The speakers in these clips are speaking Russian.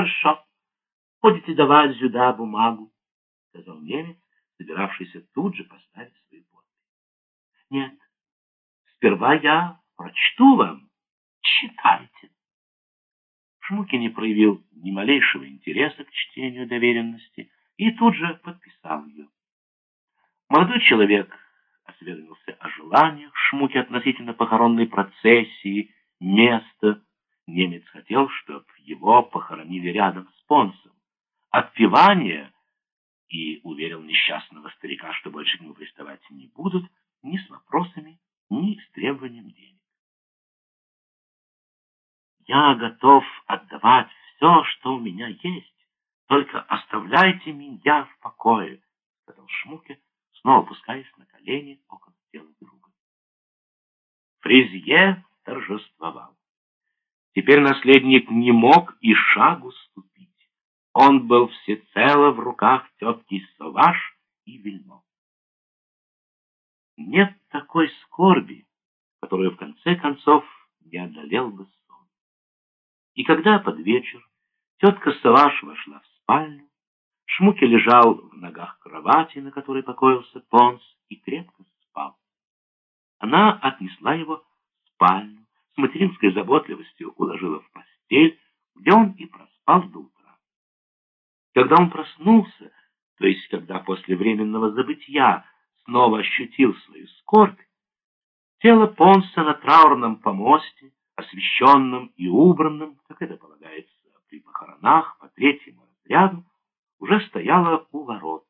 Хорошо. Ходите давать сюда бумагу, — сказал немец, собиравшийся тут же поставить свою подпись. Нет, сперва я прочту вам. Читайте. Шмуки не проявил ни малейшего интереса к чтению доверенности и тут же подписал ее. Молодой человек осведомился о желаниях Шмуки относительно похоронной процессии, места. Немец хотел, чтобы его похоронили рядом с Понсом. Отпевание и уверил несчастного старика, что больше к нему приставать не будут ни с вопросами, ни с требованием денег. «Я готов отдавать все, что у меня есть, только оставляйте меня в покое», — сказал Шмуке, снова опускаясь на колени около тела друга. Фризье торжествовал. Теперь наследник не мог и шагу ступить. Он был всецело в руках тетки Соваш и Вильмо. Нет такой скорби, которую в конце концов не одолел бы сон. И когда под вечер тетка Саваш вошла в спальню, Шмуки лежал в ногах кровати, на которой покоился Понс, и крепко спал. Она отнесла его в спальню, с материнской заботливостью уложила в постель, где он и проспал до утра. Когда он проснулся, то есть когда после временного забытья снова ощутил свою скорбь, тело Понса на траурном помосте, освещенном и убранном, как это полагается при похоронах по третьему разряду, уже стояло у ворот.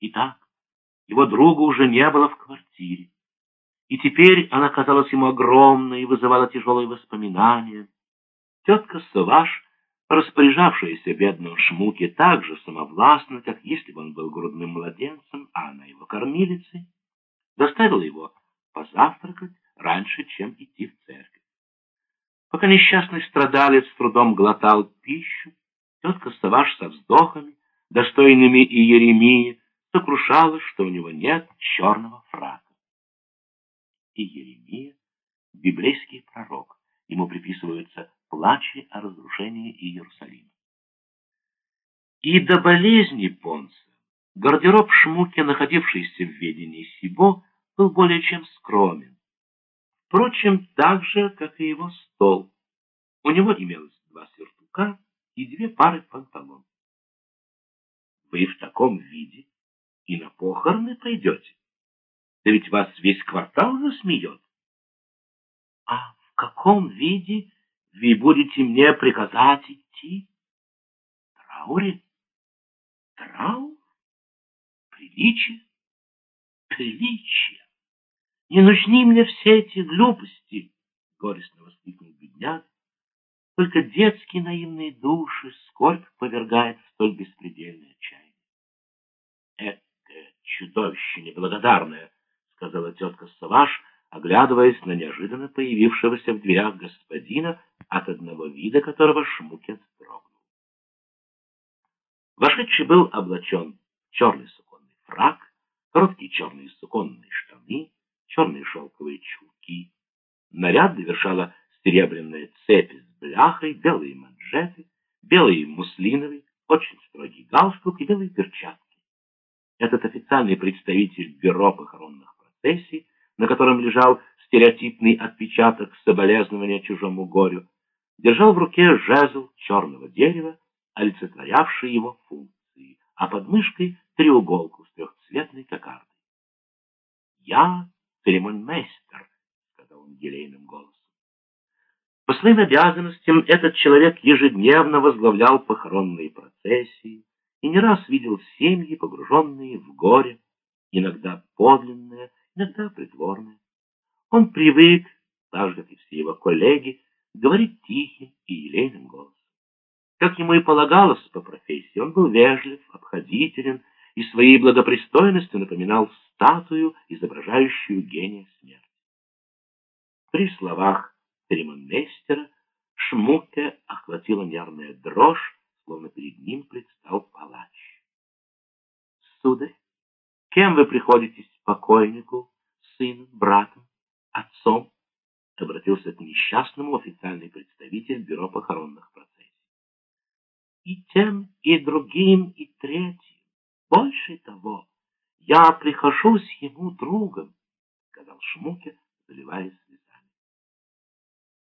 Итак, его друга уже не было в квартире. И теперь она казалась ему огромной и вызывала тяжелые воспоминания. Тетка Саваш распоряжавшаяся бедным Шмуке так же самовластно, как если бы он был грудным младенцем, а она его кормилицей, заставила его позавтракать раньше, чем идти в церковь. Пока несчастный страдалец с трудом глотал пищу, тетка Саваш со вздохами, достойными и Еремии, сокрушалась, что у него нет черного фрака. И Еремия, библейский пророк, ему приписываются плаче о разрушении Иерусалима. И до болезни Понса гардероб Шмуке, находившийся в ведении Сибо, был более чем скромен. Впрочем, так же, как и его стол. У него имелось два сюртука и две пары панталон. Вы в таком виде и на похороны пойдете? Да ведь вас весь квартал засмеет. А в каком виде вы будете мне приказать идти? Трауре? Траур? Приличие? Приличие? Не нужны мне все эти глупости, горестно воскликнул бедняк. Только детские наивные души скорбь повергает в столь беспредельное отчаяние. Это чудовище неблагодарное, сказала тетка Саваш, оглядываясь на неожиданно появившегося в дверях господина, от одного вида которого Шмукет вздрогнул. Вошедший был облачен в черный суконный фраг, короткие черные суконные штаны, черные шелковые чулки. Наряд довершала серебряная цепь с бляхой, белые манжеты, белый муслиновый, очень строгий галстук и белые перчатки. Этот официальный представитель бюро похоронных процессий на котором лежал стереотипный отпечаток соболезнования чужому горю, держал в руке жезл черного дерева, олицетворявший его функции, а под мышкой треуголку с трехцветной кокардой. «Я церемонмейстер», — сказал он елейным голосом. По своим обязанностям этот человек ежедневно возглавлял похоронные процессии и не раз видел семьи, погруженные в горе, иногда подлинное, иногда притворное. Он привык, так же, как и все его коллеги, говорить тихим и елейным голосом. Как ему и полагалось по профессии, он был вежлив, обходителен и своей благопристойностью напоминал статую, изображающую гения смерти. При словах церемонмейстера Шмуке охватила нервная дрожь, словно перед ним предстал палач. «Сударь, Кем вы приходитесь покойнику, сыном, братом, отцом? Обратился к несчастному официальный представитель бюро похоронных процессий. и тем, и другим, и третьим. Больше того, я прихожусь ему другом, — сказал Шмуке, заливаясь.